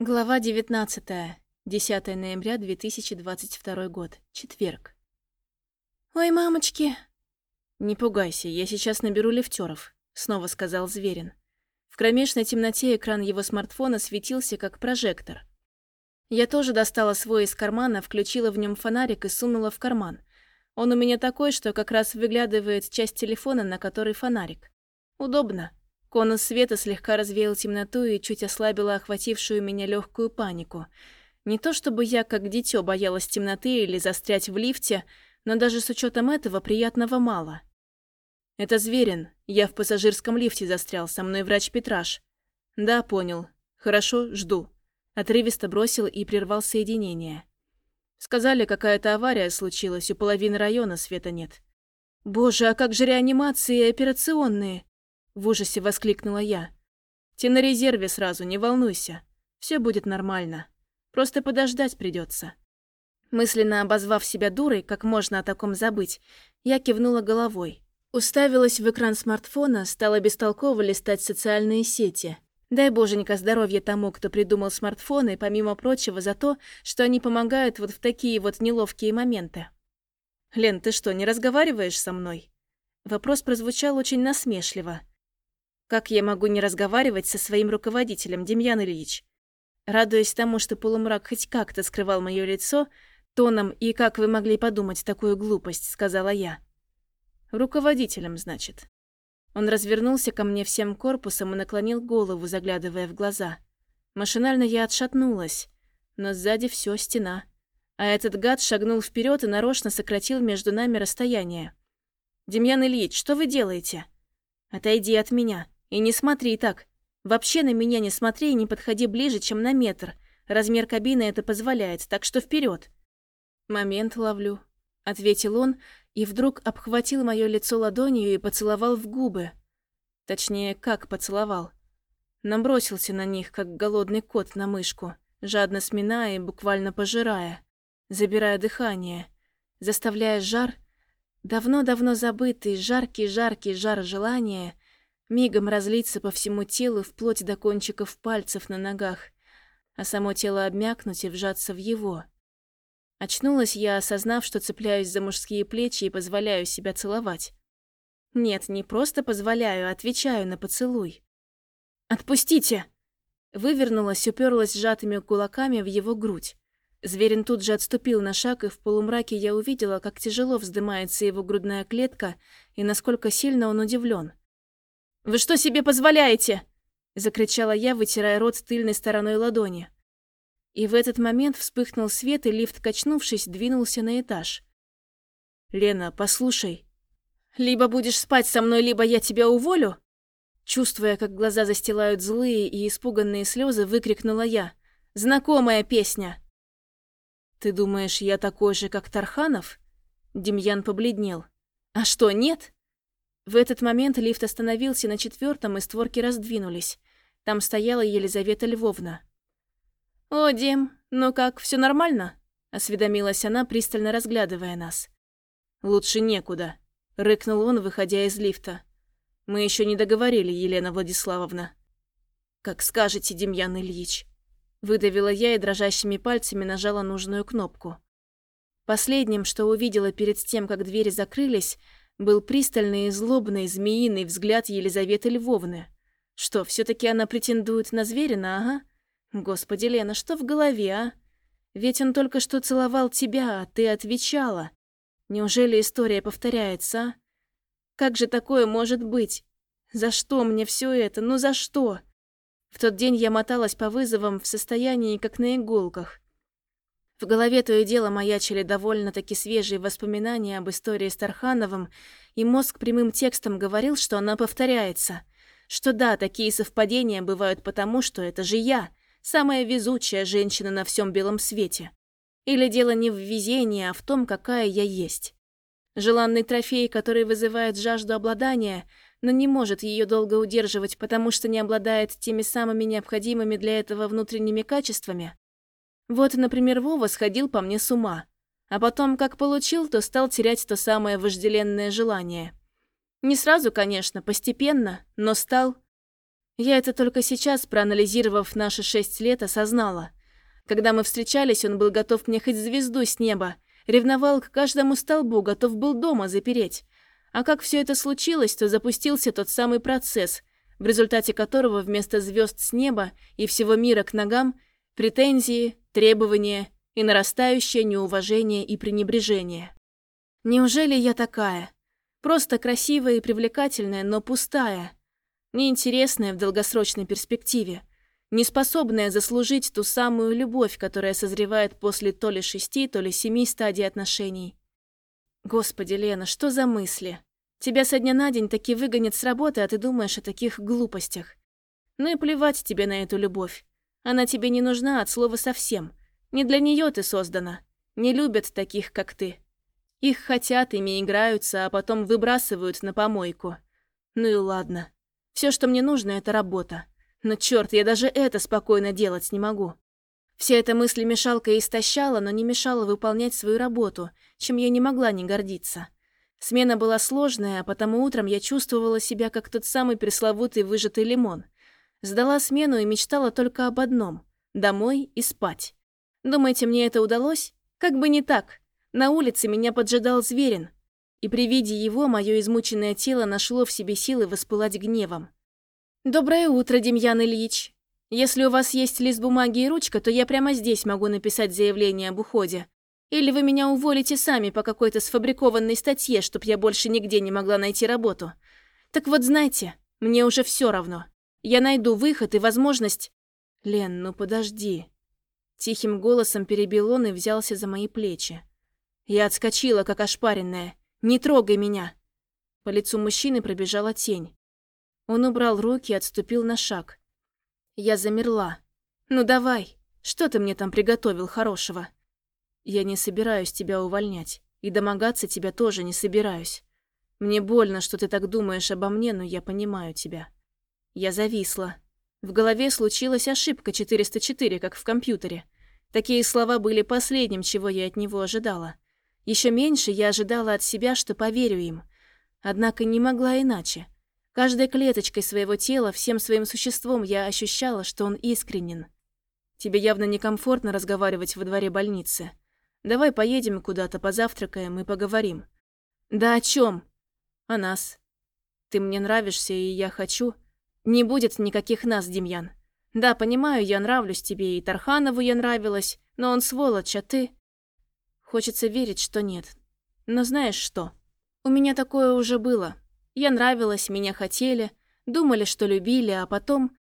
Глава 19. 10 ноября 2022 год. Четверг. «Ой, мамочки!» «Не пугайся, я сейчас наберу лифтеров», — снова сказал Зверин. В кромешной темноте экран его смартфона светился, как прожектор. Я тоже достала свой из кармана, включила в нем фонарик и сунула в карман. Он у меня такой, что как раз выглядывает часть телефона, на которой фонарик. Удобно. Конус света слегка развеял темноту и чуть ослабила охватившую меня легкую панику. Не то чтобы я, как дитё, боялась темноты или застрять в лифте, но даже с учетом этого приятного мало. «Это Зверин. Я в пассажирском лифте застрял, со мной врач Петраш». «Да, понял. Хорошо, жду». Отрывисто бросил и прервал соединение. Сказали, какая-то авария случилась, у половины района света нет. «Боже, а как же реанимации и операционные?» В ужасе воскликнула я. «Те на резерве сразу, не волнуйся. Все будет нормально. Просто подождать придется. Мысленно обозвав себя дурой, как можно о таком забыть, я кивнула головой. Уставилась в экран смартфона, стала бестолково листать социальные сети. Дай боженька здоровья тому, кто придумал смартфоны, помимо прочего, за то, что они помогают вот в такие вот неловкие моменты. «Лен, ты что, не разговариваешь со мной?» Вопрос прозвучал очень насмешливо. Как я могу не разговаривать со своим руководителем, Демьян Ильич? Радуясь тому, что полумрак хоть как-то скрывал мое лицо, тоном «И как вы могли подумать такую глупость?» — сказала я. «Руководителем, значит». Он развернулся ко мне всем корпусом и наклонил голову, заглядывая в глаза. Машинально я отшатнулась, но сзади все стена. А этот гад шагнул вперед и нарочно сократил между нами расстояние. «Демьян Ильич, что вы делаете?» «Отойди от меня», и не смотри так. Вообще на меня не смотри и не подходи ближе, чем на метр. Размер кабины это позволяет, так что вперед. Момент ловлю, ответил он и вдруг обхватил мое лицо ладонью и поцеловал в губы. Точнее, как поцеловал. Набросился на них, как голодный кот на мышку, жадно сминая и буквально пожирая, забирая дыхание, заставляя жар, давно-давно забытый, жаркий-жаркий жар желания мигом разлиться по всему телу вплоть до кончиков пальцев на ногах, а само тело обмякнуть и вжаться в его. Очнулась я, осознав, что цепляюсь за мужские плечи и позволяю себя целовать. Нет, не просто позволяю, а отвечаю на поцелуй. «Отпустите!» Вывернулась, уперлась сжатыми кулаками в его грудь. Зверин тут же отступил на шаг, и в полумраке я увидела, как тяжело вздымается его грудная клетка и насколько сильно он удивлен. «Вы что себе позволяете?» – закричала я, вытирая рот тыльной стороной ладони. И в этот момент вспыхнул свет, и лифт, качнувшись, двинулся на этаж. «Лена, послушай. Либо будешь спать со мной, либо я тебя уволю?» Чувствуя, как глаза застилают злые и испуганные слезы, выкрикнула я. «Знакомая песня!» «Ты думаешь, я такой же, как Тарханов?» Демьян побледнел. «А что, нет?» В этот момент лифт остановился на четвертом, и створки раздвинулись. Там стояла Елизавета Львовна. «О, Дим, ну как, все нормально?» – осведомилась она, пристально разглядывая нас. «Лучше некуда», – рыкнул он, выходя из лифта. «Мы еще не договорили, Елена Владиславовна». «Как скажете, Демьян Ильич», – выдавила я и дрожащими пальцами нажала нужную кнопку. Последним, что увидела перед тем, как двери закрылись – был пристальный и злобный змеиный взгляд Елизаветы Львовны. Что, все таки она претендует на Зверина, ага? Господи, Лена, что в голове, а? Ведь он только что целовал тебя, а ты отвечала. Неужели история повторяется, а? Как же такое может быть? За что мне все это? Ну за что? В тот день я моталась по вызовам в состоянии, как на иголках. В голове то и дело маячили довольно-таки свежие воспоминания об истории с Тархановым, и мозг прямым текстом говорил, что она повторяется. Что да, такие совпадения бывают потому, что это же я, самая везучая женщина на всем белом свете. Или дело не в везении, а в том, какая я есть. Желанный трофей, который вызывает жажду обладания, но не может ее долго удерживать, потому что не обладает теми самыми необходимыми для этого внутренними качествами, вот, например, Вова сходил по мне с ума. А потом, как получил, то стал терять то самое вожделенное желание. Не сразу, конечно, постепенно, но стал. Я это только сейчас, проанализировав наши шесть лет, осознала. Когда мы встречались, он был готов мне хоть звезду с неба, ревновал к каждому столбу, готов был дома запереть. А как все это случилось, то запустился тот самый процесс, в результате которого вместо звезд с неба и всего мира к ногам претензии, требования и нарастающее неуважение и пренебрежение. Неужели я такая? Просто красивая и привлекательная, но пустая. Неинтересная в долгосрочной перспективе. Неспособная заслужить ту самую любовь, которая созревает после то ли шести, то ли семи стадий отношений. Господи, Лена, что за мысли? Тебя со дня на день таки выгонят с работы, а ты думаешь о таких глупостях. Ну и плевать тебе на эту любовь. Она тебе не нужна от слова совсем. Не для нее ты создана. Не любят таких, как ты. Их хотят, ими играются, а потом выбрасывают на помойку. Ну и ладно. Все, что мне нужно, это работа. Но черт, я даже это спокойно делать не могу. Вся эта мысль-мешалка истощала, но не мешала выполнять свою работу, чем я не могла не гордиться. Смена была сложная, а потому утром я чувствовала себя как тот самый пресловутый выжатый лимон. Сдала смену и мечтала только об одном – домой и спать. Думаете, мне это удалось? Как бы не так. На улице меня поджидал зверин, и при виде его мое измученное тело нашло в себе силы воспылать гневом. «Доброе утро, Демьян Ильич. Если у вас есть лист бумаги и ручка, то я прямо здесь могу написать заявление об уходе. Или вы меня уволите сами по какой-то сфабрикованной статье, чтоб я больше нигде не могла найти работу. Так вот, знаете, мне уже все равно. Я найду выход и возможность... Лен, ну подожди. Тихим голосом перебил он и взялся за мои плечи. Я отскочила, как ошпаренная. «Не трогай меня!» По лицу мужчины пробежала тень. Он убрал руки и отступил на шаг. Я замерла. «Ну давай, что ты мне там приготовил хорошего?» «Я не собираюсь тебя увольнять, и домогаться тебя тоже не собираюсь. Мне больно, что ты так думаешь обо мне, но я понимаю тебя». Я зависла. В голове случилась ошибка 404, как в компьютере. Такие слова были последним, чего я от него ожидала. Еще меньше я ожидала от себя, что поверю им. Однако не могла иначе. Каждой клеточкой своего тела, всем своим существом я ощущала, что он искренен. Тебе явно некомфортно разговаривать во дворе больницы. Давай поедем куда-то, позавтракаем и поговорим. Да о чем? О нас. Ты мне нравишься, и я хочу... Не будет никаких нас, Демьян. Да, понимаю, я нравлюсь тебе, и Тарханову я нравилась, но он сволочь, а ты... Хочется верить, что нет. Но знаешь что? У меня такое уже было. Я нравилась, меня хотели, думали, что любили, а потом...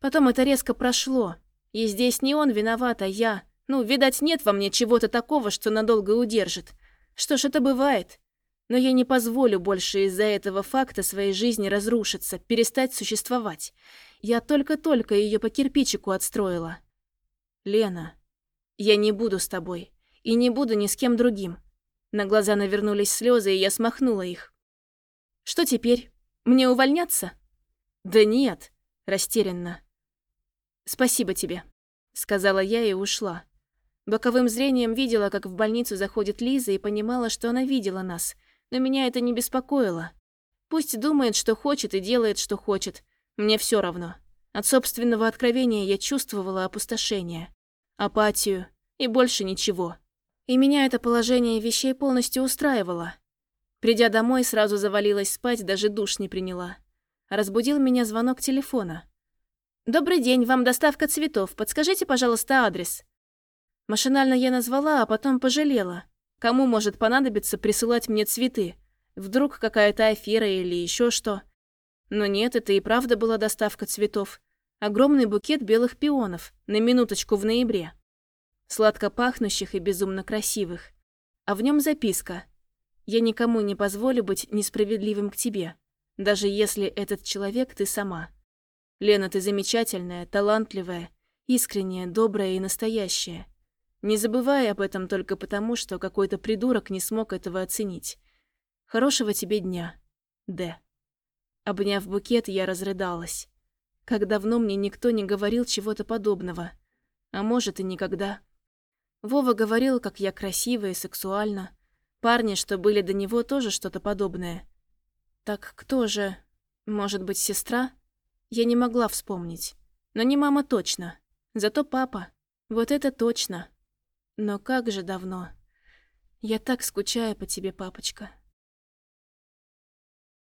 Потом это резко прошло. И здесь не он виноват, а я. Ну, видать, нет во мне чего-то такого, что надолго удержит. Что ж, это бывает. Но я не позволю больше из-за этого факта своей жизни разрушиться, перестать существовать. Я только-только ее по кирпичику отстроила. Лена, я не буду с тобой. И не буду ни с кем другим. На глаза навернулись слезы, и я смахнула их. Что теперь? Мне увольняться? Да нет, растерянно. Спасибо тебе, сказала я и ушла. Боковым зрением видела, как в больницу заходит Лиза и понимала, что она видела нас, но меня это не беспокоило. Пусть думает, что хочет и делает, что хочет. Мне все равно. От собственного откровения я чувствовала опустошение, апатию и больше ничего. И меня это положение вещей полностью устраивало. Придя домой, сразу завалилась спать, даже душ не приняла. Разбудил меня звонок телефона. «Добрый день, вам доставка цветов. Подскажите, пожалуйста, адрес». Машинально я назвала, а потом пожалела. Кому может понадобиться присылать мне цветы? Вдруг какая-то афера или еще что? Но нет, это и правда была доставка цветов. Огромный букет белых пионов, на минуточку в ноябре сладко пахнущих и безумно красивых. А в нем записка. «Я никому не позволю быть несправедливым к тебе, даже если этот человек ты сама. Лена, ты замечательная, талантливая, искренняя, добрая и настоящая. Не забывай об этом только потому, что какой-то придурок не смог этого оценить. Хорошего тебе дня. Д. Обняв букет, я разрыдалась. Как давно мне никто не говорил чего-то подобного. А может и никогда. Вова говорил, как я красива и сексуальна. Парни, что были до него, тоже что-то подобное. Так кто же? Может быть, сестра? Я не могла вспомнить. Но не мама точно. Зато папа. Вот это точно. Но как же давно. Я так скучаю по тебе, папочка.